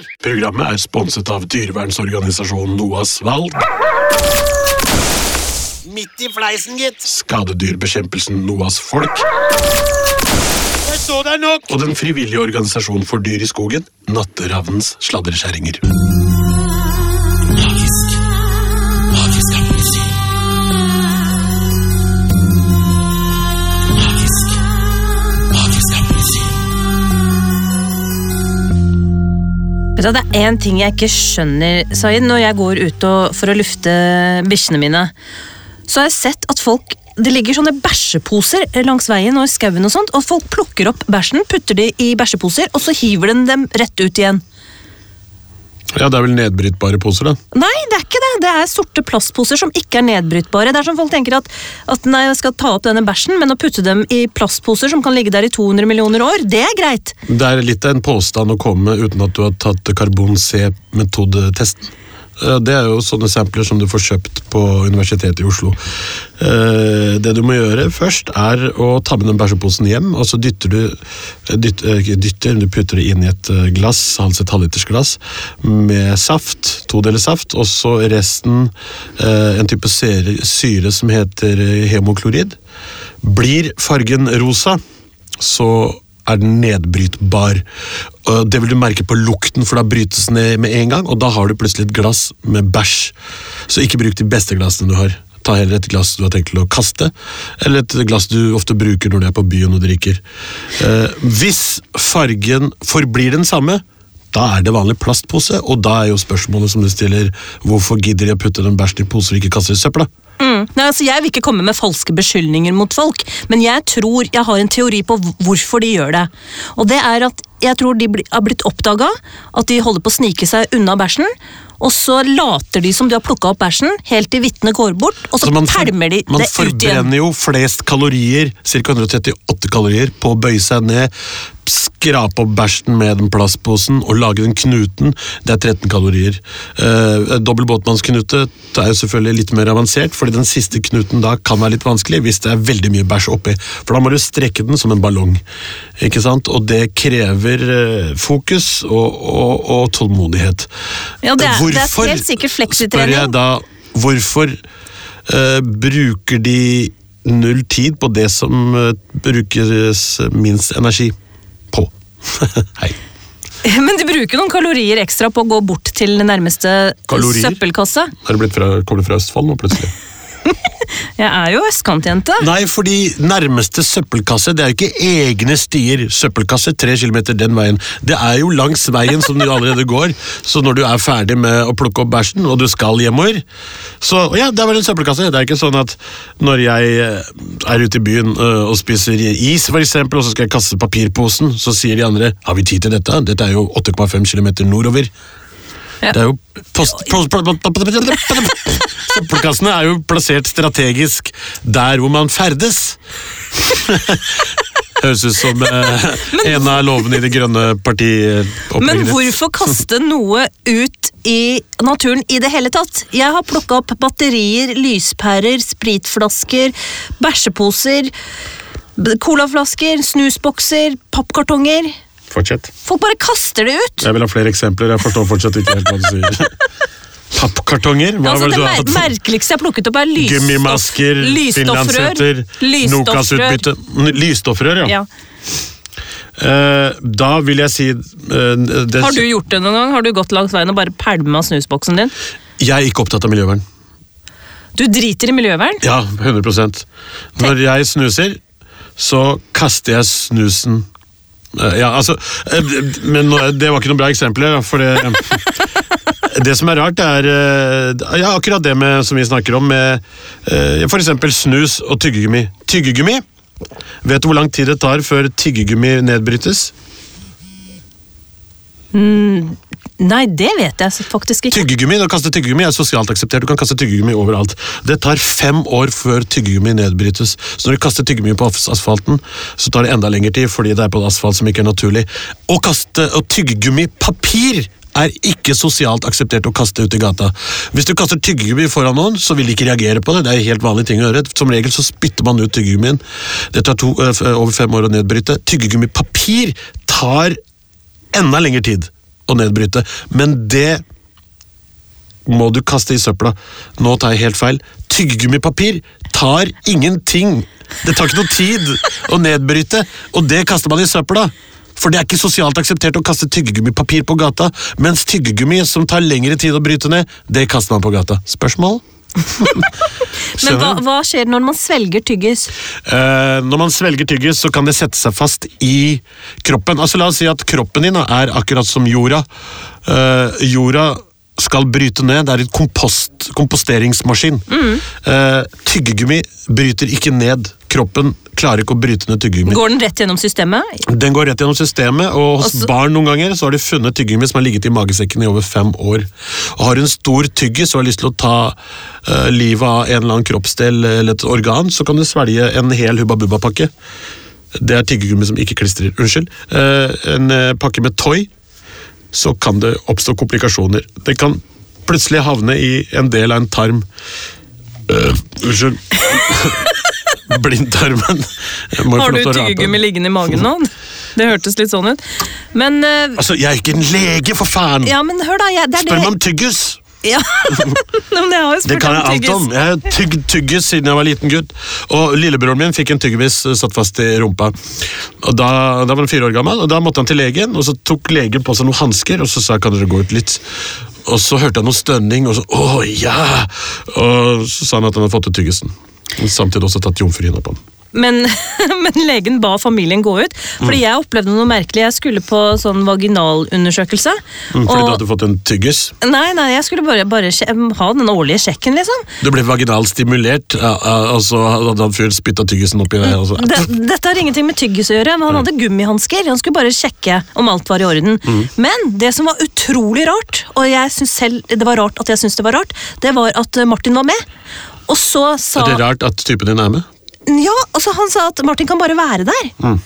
klar! Programmet er sponset av dyrevernsorganisasjonen NOAS valg, Midt i fleisen, gitt. skadedyrbekjempelsen NOAS folk Jeg så det nok. og den frivillige organisasjonen for dyr i skogen, Natteravnens sladreskjæringer. Det er én ting jeg ikke skjønner, Zaid, når jeg går ut og, for å lufte bikkjene mine. Så har jeg sett at folk det ligger sånne bæsjeposer langs veien og i skauen, og sånt, og folk plukker opp bæsjen, putter de i bæsjeposer, og så hiver de dem rett ut igjen. Ja, det er vel nedbrytbare poser, da. Nei, det er ikke det. Det er sorte plastposer som ikke er nedbrytbare. Det er som folk tenker at, at nei, jeg skal ta opp denne bæsjen, men å putte dem i plastposer som kan ligge der i 200 millioner år, det er greit. Det er litt en påstand å komme med uten at du har tatt karbon-C-metodetesten. Eh, Det er jo sånne sampler som du får kjøpt på Universitetet i Oslo. Eh, Det du må gjøre først, er å ta med den bæsjeposen hjem, og så dytter du eh, ikke dytter, du putter det inn i et eh, glass, altså et halvlitersglass, med saft, to deler saft, og så resten eh, en type syre, som heter eh, hemoklorid. Blir fargen rosa, så er den nedbrytbar. Det vil du merke på lukten, for da brytes den ned med en gang, og da har du plutselig et glass med bæsj. Så ikke bruk de beste glassene du har. Ta heller et glass du har tenkt til å kaste, eller et glass du ofte bruker når du er på byen og drikker. Eh, hvis fargen forblir den samme, da er det vanlig plastpose, og da er jo spørsmålet som du stiller, hvorfor gidder de å putte den bæsjen i poser og ikke kaster i søpla? Mm. Nei, altså Jeg vil ikke komme med falske beskyldninger mot folk, men jeg tror jeg har en teori på hvorfor de gjør det. Og det er at jeg tror de har blitt oppdaga, at de holder på å snike seg unna bæsjen. Og så later de som de har plukka opp bæsjen, helt til vitnet går bort, og så Altså, man pælmer de det ut igjen. Man forbrenner jo flest kalorier, ca. 138 kalorier, på å bøye seg ned, skrape opp bæsjen med den plastposen og lage den knuten. Det er 13 kalorier. Eh, Dobbel båtmannsknute det er jo selvfølgelig litt mer avansert, fordi den siste knuten da kan være litt vanskelig hvis det er veldig mye bæsj oppi. For da må du strekke den som en ballong. Ikke sant? Og det krever eh, fokus og, og, og tålmodighet. Ja, det er- det er helt sikkert spør jeg da, hvorfor eh, bruker de null tid på det som eh, brukes minst energi? Hei. Men de bruker noen kalorier ekstra på å gå bort til nærmeste Kalorier? søppelkasse. Har det blitt fra, kommer det fra Østfold nå, plutselig? Jeg er jo østkantjente. Nei, fordi nærmeste søppelkasse, det er jo ikke egne stier. Søppelkasse tre kilometer den veien. Det er jo langs veien som du allerede går. Så når du er ferdig med å plukke opp bæsjen, og du skal hjemover, så ja, det er vel en søppelkasse. Det er ikke sånn at når jeg eh, er ute i byen øh, og spiser is, for eksempel, og så skal jeg kaste papirposen, så sier de andre har vi tid til dette? Dette er jo 8,5 kilometer nordover. Det er jo post, Søppelkassene er jo plassert strategisk der hvor man ferdes. Høres ut som eh, en av lovene i Det grønne partiet. Men hvorfor kaste noe ut i naturen i det hele tatt? Jeg har plukka opp batterier, lyspærer, spritflasker, bæsjeposer, colaflasker, snusbokser, pappkartonger. Fortsett. Folk bare kaster det ut! Jeg vil ha flere eksempler. Jeg forstår fortsatt ikke helt hva du sier. Pappkartonger? Hva Altså, det det mer merkeligste jeg har plukket opp, er lysstoff, Gummimasker, finlandshetter. Nokas-utbytte. Lysstoffrør, ja. Ja. Uh, da vil jeg si uh, det, Har du gjort det noen gang? Har du gått langs veien og bare pælma snusboksen din? Jeg er ikke opptatt av miljøvern. Du driter i miljøvern? Ja, 100% Når jeg snuser, så kaster jeg snusen Ja, altså eh, Men det var ikke noen bra eksempler, for det Det som er rart, er eh, ja, akkurat det med, som vi snakker om, med f.eks. eksempel snus og tyggegummi. Tyggegummi Vet du hvor lang tid det tar før tyggegummi nedbrytes? Nei, det vet jeg faktisk ikke. Tyggegummi, å kaste tyggegummi er sosialt akseptert. Du kan kaste tyggegummi overalt. Det tar fem år før tyggegummi nedbrytes. Så når du kaster tyggegummi på asfalten, så tar det enda lengre tid, fordi det er på asfalt som ikke er naturlig. Å kaste og tyggegummipapir er ikke sosialt akseptert å kaste ut i gata. Hvis du kaster tyggegummi foran noen, så vil de ikke reagere på det. Det er helt vanlige ting å gjøre. Som regel så spytter man ut tyggegummien. Det tar to, øh, over fem år å nedbryte. Tyggegummipapir tar enda lengre tid. å nedbryte. Men det må du kaste i søpla. Nå tar jeg helt feil. Tyggegummipapir tar ingenting. Det tar ikke noe tid å nedbryte, og det kaster man i søpla. For det er ikke sosialt akseptert å kaste tyggegummipapir på gata, mens tyggegummi som tar lengre tid å bryte ned, det kaster man på gata. Spørsmål? Men hva, hva skjer når man svelger tyggis? Uh, når man svelger tyggis, så kan det sette seg fast i kroppen. Altså La oss si at kroppen din er akkurat som jorda. Uh, jorda skal bryte ned. Det er en kompost, komposteringsmaskin. Eh, tyggegummi bryter ikke ned. Kroppen klarer ikke å bryte ned tyggegummi. Går den rett gjennom systemet? Den går rett gjennom systemet, og hos Også... barn noen ganger så har de funnet tyggegummi som har ligget i magesekken i over fem år. Og Har en stor tyggis og har lyst til å ta eh, livet av en eller annen kroppsdel eller et organ, så kan du svelge en hel Hubba Bubba-pakke. Det er tyggegummi som ikke klistrer. Unnskyld. Eh, en pakke med Toy, så kan det oppstå komplikasjoner. Det kan plutselig havne i en del av en tarm. uh, unnskyld. Blindtarmen. Har du tyggegummi liggende i magen nå? Det hørtes litt sånn ut. Men uh, Altså, jeg er ikke en lege, for faen! Ja, men hør, da. Jeg, det er Spør meg om tyggis! Ja. Men jeg har jo Det spurt kan om jeg alt om. Jeg har tygd tyggis siden jeg var liten gutt. Og lillebroren min fikk en tyggis eh, satt fast i rumpa. Og da, da var han fire år gammel, og da måtte han til legen, og så tok legen på seg noen hansker, og så sa kan dere gå ut litt. Og så hørte han noe stønning, og så å ja! Og så sa han at han hadde fått ut tyggisen. Samtidig også tatt jomfruhinna på den. Men, men legen ba familien gå ut, fordi Mm. jeg opplevde noe merkelig. Jeg skulle på sånn vaginalundersøkelse. Mm, Fordi og- du hadde fått en tyggis. Nei, nei, jeg skulle bare, bare ha den årlige sjekken, liksom. Du ble vaginalt stimulert, ja, ja, og så hadde han fyren spytta tyggisen oppi deg. Altså. så- dette har ingenting med tyggis å gjøre, men han hadde gummihansker. Han skulle bare sjekke om alt var i orden. Mm. Men det som var utrolig rart, og jeg syns selv det var rart at jeg syntes det var rart, det var at Martin var med. Og så sa Er det rart at typen din er med? Ja, altså Han sa at Martin kan bare være der. Mm.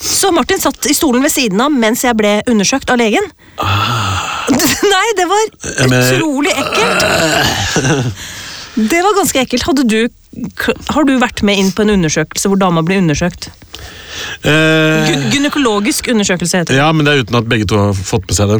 Så Martin satt i stolen ved siden av mens jeg ble undersøkt av legen. Nei, det var Ah. utrolig ekkelt. Det var ganske ekkelt. Du, har du vært med inn på en undersøkelse hvor dama ble undersøkt? Eh, Gynekologisk undersøkelse heter det. Ja, men det er uten at begge to har fått med seg det.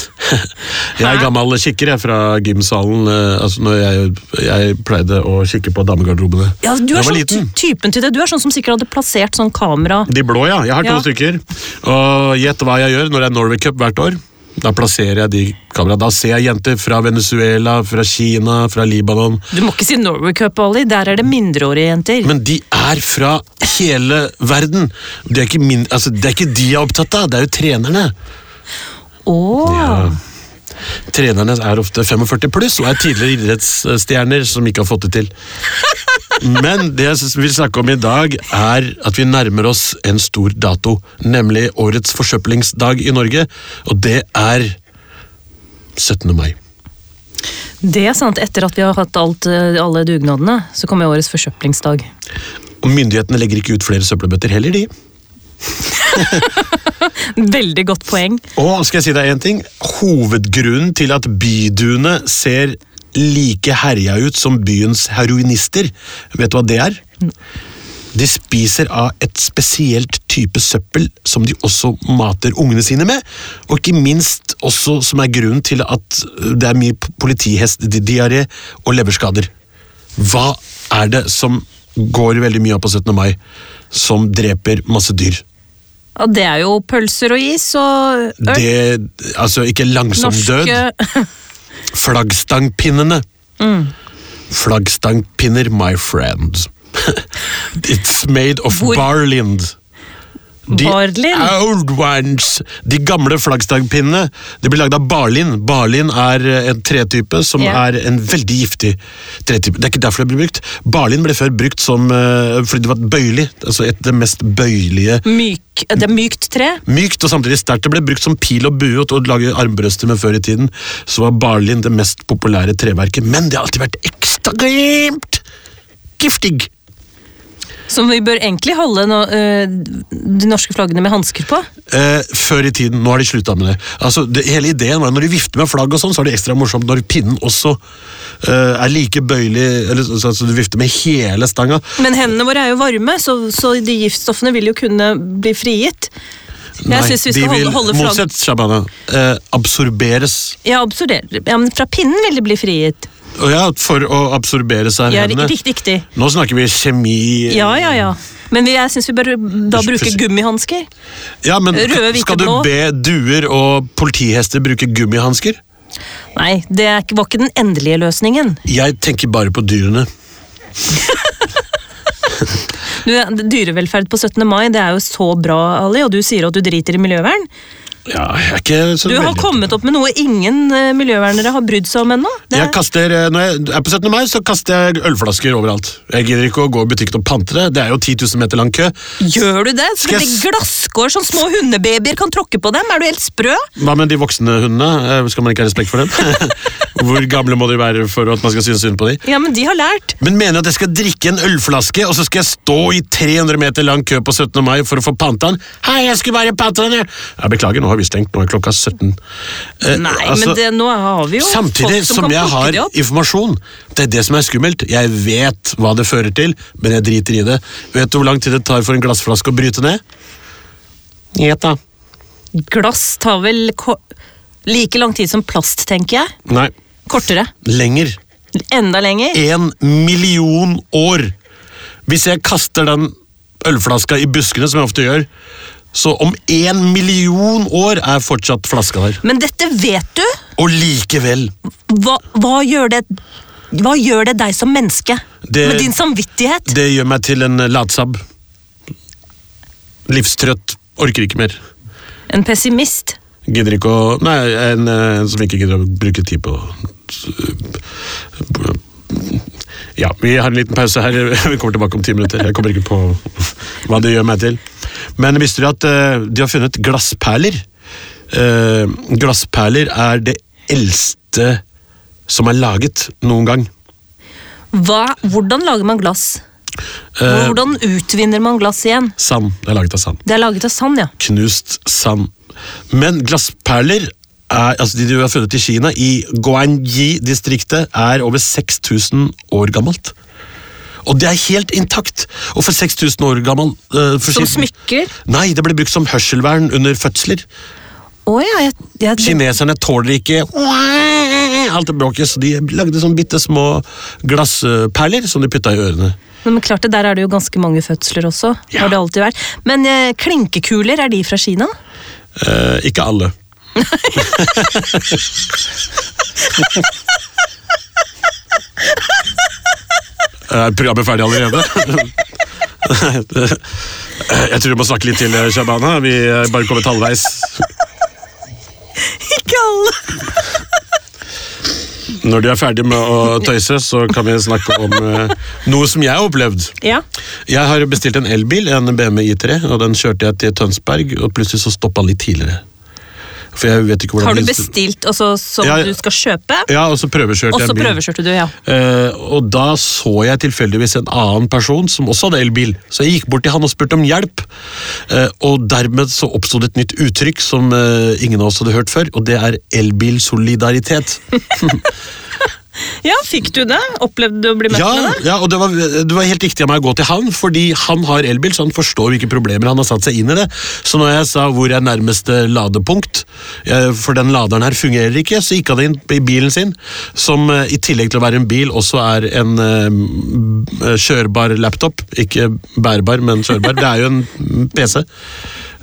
jeg er gammel kikker jeg, fra gymsalen. eh, Altså når jeg, jeg pleide å kikke på damegarderobene Ja, du er sånn liten. typen til det. Du er sånn som sikkert hadde plassert sånn kamera De blå, ja. Jeg har to Ja. stykker. Og gjett hva jeg gjør når det er Norway Cup hvert år. Da plasserer jeg de kameraene. Da ser jeg jenter fra Venezuela, fra Kina, fra Libanon. Du må ikke si Norway Cup, Ali. Der er det mindreårige jenter. Men de er fra hele verden. Det er ikke, min, altså, det er ikke de jeg er opptatt av, det er jo trenerne. Åh. Ja. Trenerne er ofte 45 pluss og er tidligere idrettsstjerner som ikke har fått det til. Men det jeg vil snakke om i dag, er at vi nærmer oss en stor dato. Nemlig årets forsøplingsdag i Norge, og det er 17. mai. Det er sant. Etter at vi har hatt alt, eh, alle dugnadene, så kommer årets forsøplingsdag. Og myndighetene legger ikke ut flere søppelbøtter heller, de. Veldig godt poeng. Og skal jeg si deg en ting? Hovedgrunnen til at byduene ser like herja ut som byens heroinister, vet du hva det er? De spiser av et spesielt type søppel som de også mater ungene sine med, og ikke minst også som er grunnen til at det er mye politihestdiaré og leverskader. Hva er det som går veldig mye av på 17. mai, som dreper masse dyr? Og det er jo pølser og is og øl. Det, altså ikke langsom død. Flaggstangpinnene. Flaggstangpinnene. Flaggstangpinner, my friend. It's made of Hvor- barlind. De Barlin. old ones. De gamle flaggstangpinnene de blir lagd av barlin. Barlin er en tretype som yeah. er en veldig giftig tretype. Det er ikke derfor det blir brukt. Barlin ble før brukt som eh, fordi det var bøyelig. Altså et, det mest bøyelige myk, Det er mykt tre. Mykt og samtidig sterkt. Det ble brukt som pil og bue til å lage armbrøster med før i tiden. Så var barlin det mest populære treverket, men det har alltid vært ekstremt giftig. Som vi bør egentlig holde nå, eh, de norske flaggene med hansker på. Eh, før i tiden, nå har de slutta med det. Altså, det. Hele ideen var at Når de vifter med flagg, og sånn, så er det ekstra morsomt når pinnen også eh, er like bøyelig, eller så, så du vifter med hele stanga. Men hendene våre er jo varme, så, så de giftstoffene vil jo kunne bli frigitt. Jeg syns vi de skal holde, vil, holde flagg... motsatt Shabana, eh, absorberes. Ja, absorber. ja, men fra pinnen vil de bli frigitt. Ja, for å absorbere seg Ja, hendene. riktig, riktig. Nå snakker vi kjemi. Ja, ja, ja. Men jeg syns vi bør da bruke gummihansker. Ja, men skal du be duer og politihester bruke gummihansker? Nei, det var ikke den endelige løsningen. Jeg tenker bare på dyrene. Du, dyrevelferd på 17. mai, det er jo så bra, Ali, og du sier at du driter i miljøvern. Ja, jeg er ikke så Du har veldig- kommet opp med noe ingen eh, miljøvernere har brydd seg om ennå. Det Jeg kaster, eh, Når jeg er på 17. mai, så kaster jeg ølflasker overalt. Jeg gidder ikke å gå i butikken og pante det. Det er jo 10 000 meter lang kø. Gjør du det? Skal Skal jeg det s- glasskår som små hundebabyer kan tråkke på dem? Er du helt sprø? Hva med de voksne hundene? Eh, Skal man ikke ha respekt for dem? Hvor gamle må de være for at man skal synes synd på dem? Ja, men de har lært. Men mener du at jeg skal drikke en ølflaske, og så skal jeg stå i 300 meter lang kø på 17. mai for å få panta den? Hei, jeg skulle bare panta den, jeg! Ja, beklager, nå har vi stengt. Nå er klokka 17. Eh, Nei, altså, men det, nå har vi jo Samtidig som, som jeg har informasjon. Det er det som er skummelt. Jeg vet hva det fører til, men jeg driter i det. Vet du hvor lang tid det tar for en glassflaske å bryte ned? Gjett, da. Glass tar vel like lang tid som plast, tenker jeg. Nei, Kortere. lenger. Enda lenger. En million år! Hvis jeg kaster den ølflaska i buskene, som jeg ofte gjør, så om en million år er fortsatt flaska der. Men dette vet du. Og likevel Hva, hva gjør det Hva gjør det deg som menneske? Det- Med din samvittighet? Det gjør meg til en latsabb. Livstrøtt. Orker ikke mer. En pessimist? Gidder ikke å Nei, en, eh, en som ikke gidder å bruke tid på Ja, vi har en liten pause her. Vi kommer tilbake om ti minutter. Jeg kommer ikke på hva det gjør meg til. Men visste du at eh, de har funnet glassperler? Eh, glassperler er det eldste som er laget noen gang. Hva, hvordan lager man glass? Eh, Hvordan utvinner man glass igjen? Sand. Det er laget av sand. Det er laget av sand, ja. knust sand. Men glassperler er, altså de du har funnet i Kina, i Guanyi-distriktet, er over 6000 år gammelt. Og det er helt intakt! Og for 6000 år gammel uh, Som smykker? Nei, det ble brukt som hørselvern under fødsler. Å ja, jeg, jeg, Kineserne tåler ikke alt det bråket, så de lagde sånne bitte små glassperler som de putta i ørene. Men klart det, Der er det jo ganske mange fødsler også. Ja. Har det alltid vært. Men eh, klinkekuler, er de fra Kina? Eh, ikke alle. Er programmet ferdig allerede? Jeg tror vi må snakke litt til, Shabana. Vi er bare kommet halvveis. Ikke alle! Når du er ferdig med å tøyse, så kan vi snakke om eh, noe som jeg har opplevd. Ja. Jeg har bestilt en elbil, en BMW I3, og den kjørte jeg til Tønsberg, og plutselig så stoppa den litt tidligere. For jeg vet ikke hvordan Har du bestilt bestilt så, som Ja, du skal kjøpe? Ja, og så prøvekjørte Og jeg en bil. prøvekjørte du, ja. Uh, og da så jeg tilfeldigvis en annen person som også hadde elbil. Så jeg gikk bort til han og spurte om hjelp. Uh, og dermed så oppstod et nytt uttrykk som uh, ingen av oss hadde hørt før, og det er elbilsolidaritet. Ja, Fikk du det? Opplevde du å bli møtt Ja, med det? ja, og det var, det var helt riktig av meg å gå til han, fordi han har elbil, så han forstår hvilke problemer han har satt seg inn i det. Så når jeg sa hvor er nærmeste ladepunkt, eh, for den laderen her fungerer ikke, så gikk han inn i bilen sin, som eh, i tillegg til å være en bil, også er en eh, kjørbar laptop. Ikke bærbar, men kjørbar. Det er jo en PC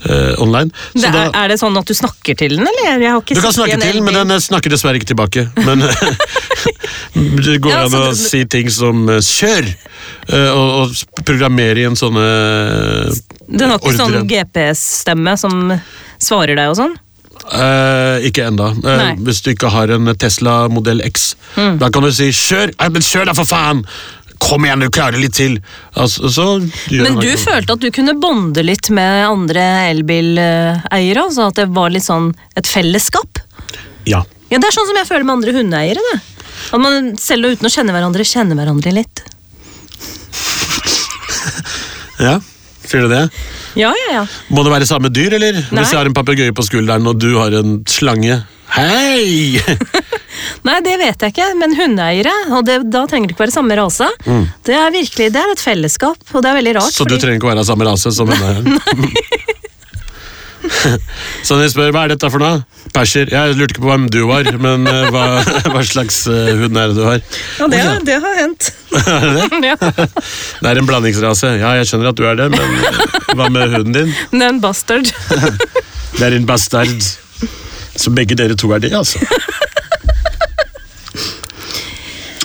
eh, online. Så det da- er, er det sånn at du snakker til den, eller? Jeg har ikke du kan snakke til den, men den eh, snakker dessverre ikke tilbake. Men det går Ja, an å det- si ting som eh, 'kjør', uh, og, og programmere i en sånne uh, Den har ikke ordre. sånn GPS-stemme som svarer deg og sånn? Uh, ikke enda. Uh, Mm. hvis du ikke har en Tesla modell X. Da kan du si 'kjør', men kjør da, for faen! Kom igjen, du klarer litt til! Altså, så gjør Men du noe. følte at du kunne bonde litt med andre elbileiere? Altså at det var litt sånn et fellesskap? Ja. Ja, Det er sånn som jeg føler med andre hundeeiere. det. At man selv og uten å kjenne hverandre, kjenner hverandre litt. ja. Sier du det? Ja, ja, ja. Må det være samme dyr, eller? Nei. Hvis jeg har en papegøye på skulderen, og du har en slange Hei! Nei, det vet jeg ikke, men hundeeiere, og det, da trenger det ikke være samme rase. Det er virkelig, det er et fellesskap, og det er veldig rart. Så Så du trenger ikke være av samme rase som henne? Så de spør hva er dette for noe, perser Jeg lurte ikke på hvem du var, men eh, hva, hva slags eh, hund er det du har? Ja, det, det har hendt. ja. Det er en blandingsrase. Ja, jeg skjønner at du er det, men eh, hva med hunden din? Det er en bastard. Det er en bastard. Så begge dere to er det, altså.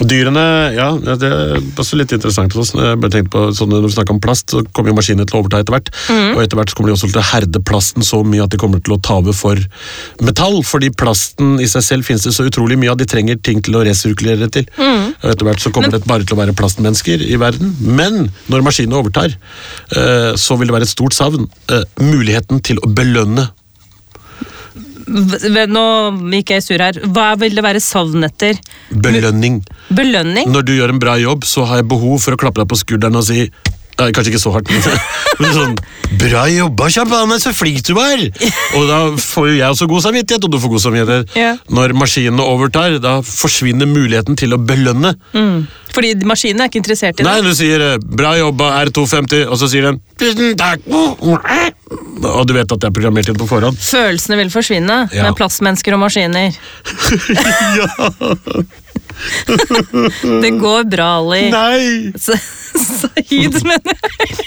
Dyrene, ja, det er også litt interessant. Jeg bare tenkte på, sånn, Når vi snakker om plast, så kommer jo maskinene til å overta etter hvert. Og etter hvert så kommer de også til å herde plasten så mye at de kommer til å ta over for metall. Fordi plasten i seg selv finnes det så utrolig mye av. De trenger ting til å resirkulere til. Og etter hvert så kommer det bare til å være plastmennesker i verden. Men når maskinene overtar, eh, så vil det være et stort savn. eh, Muligheten til å belønne Nå gikk jeg sur her. Hva vil det være savn etter? belønning. Belønning? Når du gjør en bra jobb, så har jeg behov for å klappe deg på skulderen og si Nei, Kanskje ikke så hardt, men, men sånn Bra jobba, Shabana, så flink du var! Og da får jo jeg også god samvittighet, og du får god samvittighet. Ja. Når maskinene overtar, da forsvinner muligheten til å belønne. Fordi maskinene er ikke interessert i det. Nei, du sier eh, 'bra jobba, R250', og så sier den 'tusen takk'. Og du vet at det er programmert inn på forhånd. Følelsene vil forsvinne Ja. med plassmennesker og maskiner. Det går bra, Ali. Nei! Så- Saeed, mener jeg.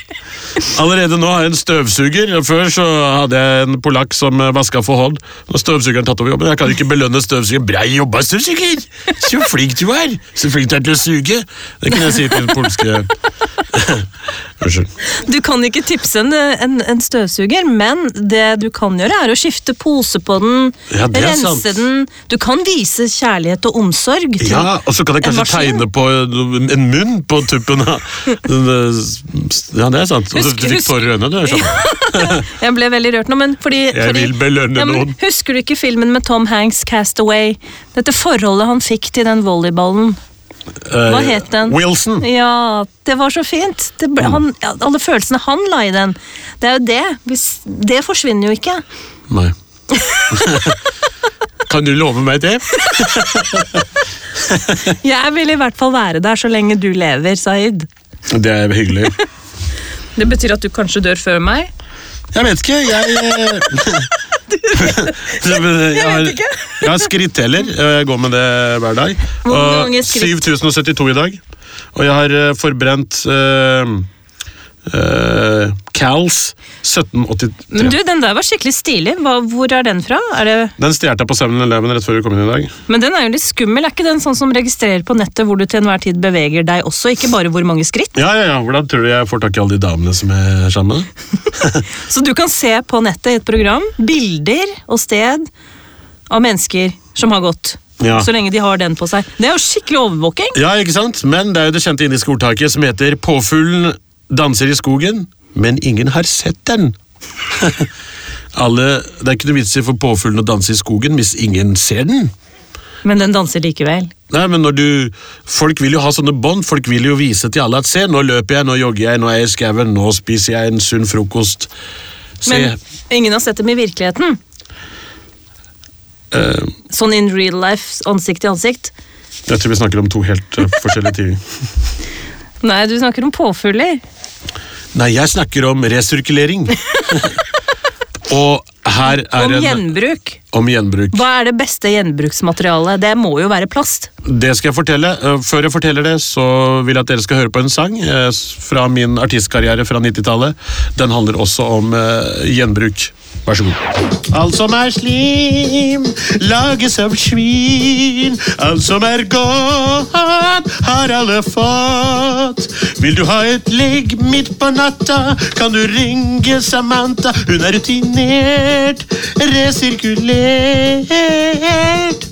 Allerede nå har jeg en støvsuger. Før så hadde jeg en polakk som vaska for hånd. Nå støvsugeren tatt over jobben. Jeg kan ikke belønne støvsugeren. Bra jobba, støvsuger! Så flink du er! Så flink du er til å suge! Det kunne jeg si til den polske. Du kan ikke tipse en, en, en støvsuger, men det du kan gjøre, er å skifte pose på den, Ja, det rense sant. den. Du kan vise kjærlighet og omsorg til Ja, og så kan jeg kanskje tegne på en munn på tuppen av Ja, det er sant. Og så fikk tårer i øynene. du, jeg. Jeg ble veldig rørt nå, men fordi, Jeg fordi vil belønne ja, noen. Husker du ikke filmen med Tom Hanks, 'Castaway'? Dette forholdet han fikk til den volleyballen. Hva Eh, het den? Wilson. Ja, det var så fint. Det ble, han, alle følelsene han la i den. Det er jo det. Det forsvinner jo ikke. Nei. kan du love meg det? Jeg vil i hvert fall være der så lenge du lever, Saeed. Det er hyggelig. Det betyr at du kanskje dør før meg? Jeg vet ikke, jeg eh, Jeg har, ikke. jeg har skritteller. Jeg går med det hver dag. Hvor mange skritt? 7072 i dag. Og jeg har eh, forbrent eh, eh, Cals 1783. Men du, den der var skikkelig stilig. Hva, hvor er den fra? Er det, Den stjal jeg på 7-Eleven rett før vi kom inn i dag. men den er jo litt skummel. Er ikke den sånn som registrerer på nettet hvor du til enhver tid beveger deg også, ikke bare hvor mange skritt? Ja, ja, ja, Hvordan tror du jeg får tak i alle de damene som er sammen? Så du kan se på nettet i et program bilder og sted av mennesker som har gått. Ja. Så lenge de har den på seg. Det er jo skikkelig overvåking. Ja, ikke sant? Men det er jo det kjente indiske ordtaket som heter 'Påfuglen danser i skogen, men ingen har sett den'. Alle, det er ikke noe vits i for påfuglen å danse i skogen hvis ingen ser den. Men den danser likevel. Nei, men når du, Folk vil jo ha sånne bånd. Folk vil jo vise til alle at 'se, nå løper jeg, nå jogger jeg, nå er jeg i skauen, nå spiser jeg en sunn frokost'. Se, Men ingen har sett dem i virkeligheten. Uh, Sånn in real life, ansikt til ansikt. Jeg tror vi snakker om to helt uh, forskjellige ting. Nei, du snakker om påfugler. Nei, jeg snakker om resirkulering. Og her er Om en gjenbruk. Om gjenbruk. Hva er det beste gjenbruksmaterialet? Det må jo være plast. Det skal jeg fortelle. Eh, Før jeg forteller det, så vil jeg at dere skal høre på en sang eh, fra min artistkarriere fra 90-tallet. Den handler også om eh, gjenbruk. Vær så god. Alt som er slim, lages av svin. Alt som er godt, har alle fått. Vil du ha et ligg midt på natta, kan du ringe Samantha. Hun er rutinert, resirkulert.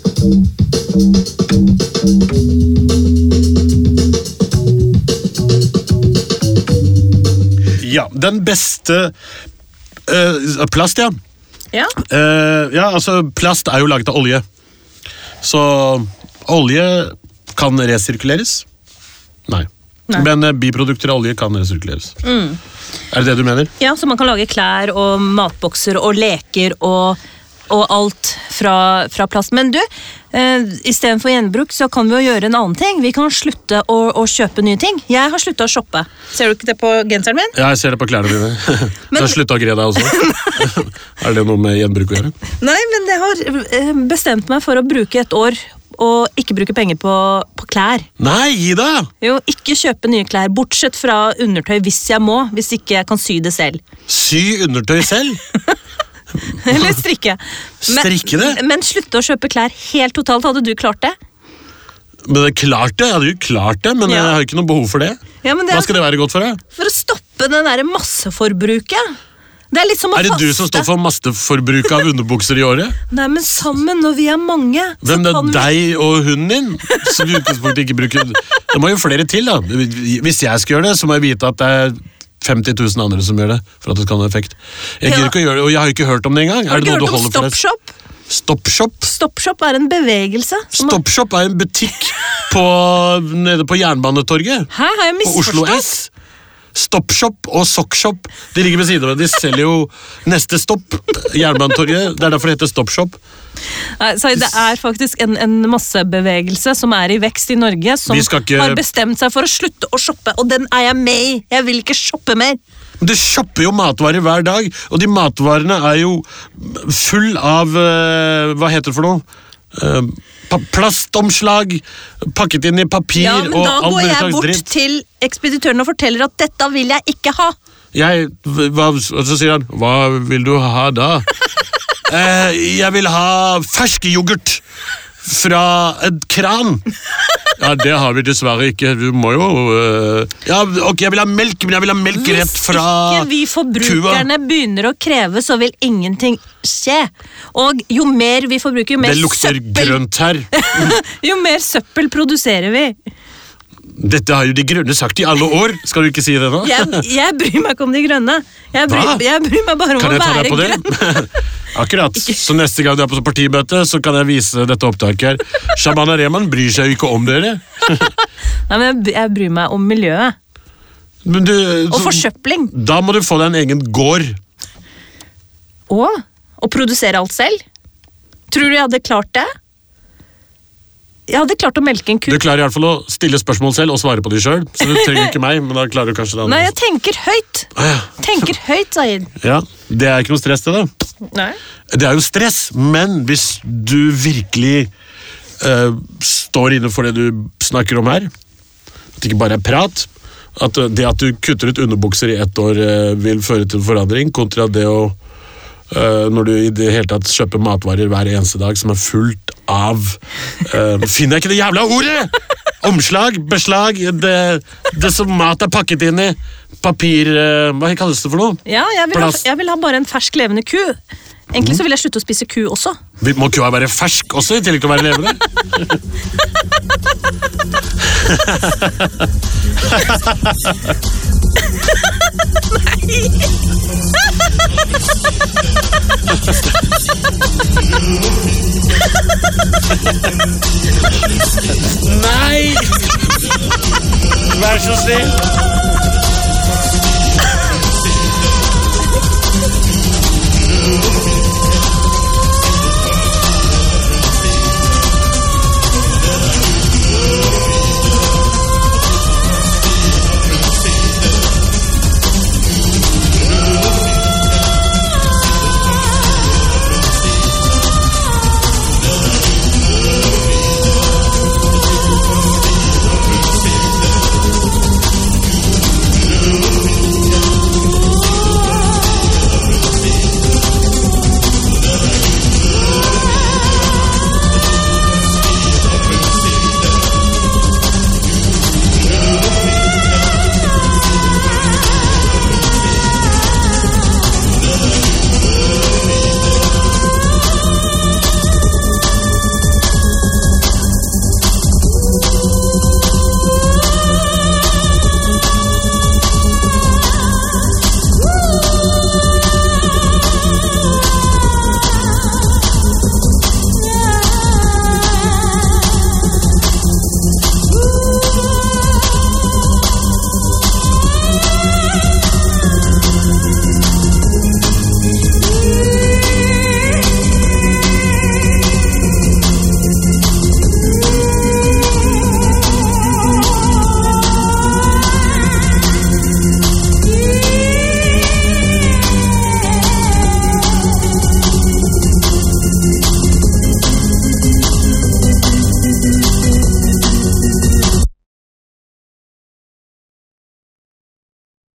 Ja, den beste eh, Plast, ja. Ja. Uh, ja, altså Plast er jo laget av olje. Så olje kan resirkuleres. Nei. Nei. Men biprodukter av olje kan resirkuleres. Er det det du mener? ja, så man kan lage klær og matbokser og leker og og alt fra, fra plast. Men du, eh, istedenfor gjenbruk så kan vi jo gjøre en annen ting. Vi kan slutte å, å kjøpe nye ting. Jeg har slutta å shoppe. Ser du ikke det på genseren min? Ja, jeg ser det på klærne dine. Men- Du har slutta å gre deg også. er det noe med gjenbruk å gjøre? Nei, men jeg har eh, bestemt meg for å bruke et år og ikke bruke penger på, på klær. Nei, gi deg! Jo, ikke kjøpe nye klær, bortsett fra undertøy hvis jeg må, hvis ikke jeg kan sy det selv. Sy undertøy selv. Eller strikke. Strikke det? Men, slutte å kjøpe klær helt totalt. Hadde du klart det? Men det er klart det, jeg hadde jo klart det, men Ja. jeg har ikke noe behov for det. Ja, det Hva skal det være godt for deg? for å stoppe det der masseforbruket. Det er Er det du som står for masseforbruket av underbukser i året? Nei, men sammen, når vi er mange Hvem det er vi- deg og hunden din som i utgangspunktet ikke bruker Det må jo flere til, da. Hvis jeg skal gjøre det, så må jeg vite at det er 50 000 andre som gjør det. For at det skal ha effekt. Jeg Ja. gir ikke å gjøre det, og jeg har ikke hørt om det engang. Har du ikke hørt om? Stoppshop? Stoppshop? Stoppshop er en bevegelse. Stoppshop er en butikk på, nede på Jernbanetorget. Hæ, har jeg På Oslo? S. Stoppshop og Sockshop De ligger ved siden av hverandre. De selger jo neste stopp. Jernbanetorget. Det er derfor det heter Stoppshop. Det er faktisk en, en massebevegelse som er i vekst i Norge, som ikke- har bestemt seg for å slutte å shoppe, og den er jeg med i! Jeg vil ikke shoppe mer! Men Du shopper jo matvarer hver dag, og de matvarene er jo full av eh, Hva heter det for noe? Eh, plastomslag, pakket inn i papir Ja, men dritt. Da går jeg bort til ekspeditøren og forteller at dette vil jeg ikke ha. Jeg, hva, og så sier han Hva vil du ha da? eh, jeg vil ha fersk yoghurt fra et kran. Ja, det har vi dessverre ikke. Du må jo uh... Ja, ok, jeg vil ha melk, men jeg vil ha melk rett fra... Hvis ikke vi forbrukerne begynner å kreve, så vil ingenting skje. Og jo mer vi forbruker, jo mer, søppel Det lukter søppel, grønt her. jo mer søppel produserer vi. Dette har jo De Grønne sagt i alle år. Skal du ikke si det nå? Jeg, jeg bryr meg ikke om De grønne. Jeg bryr, jeg bryr meg bare om Kan å være deg på det? grønn. Akkurat. Så neste gang du er på partimøte, så kan jeg vise dette opptaket her. Shabana Rehman bryr seg jo ikke om dere. Nei, men jeg, bryr meg om miljøet. Men du, Og forsøpling. da må du få deg en egen gård. Og produsere alt selv. Tror du jeg hadde klart det? Jeg hadde klart å melke en ku. Du klarer i hvert fall å stille spørsmål selv og svare på dem sjøl. Så du trenger ikke meg, men da klarer du kanskje det Nei, jeg tenker høyt. Ah, ja. Tenker høyt, Zaid. ja, Det er ikke noe stress, det. da. Nei. Det er jo stress, men hvis du virkelig uh, står inne for det du snakker om her, at det ikke bare er prat at eh, Det at du kutter ut underbukser i ett år eh, vil føre til forandring, kontra det å når du i det hele tatt kjøper matvarer hver eneste dag som er fullt av uh, Finner jeg ikke det jævla ordet! Omslag, beslag, det, det som mat er pakket inn i. Papir uh, Hva kalles det for noe? Ja, jeg vil, ha, jeg vil ha bare en fersk, levende ku. Egentlig så vil jeg slutte å spise ku også. Må kua være fersk også, i tillegg til å være levende? Nei! Vai, José!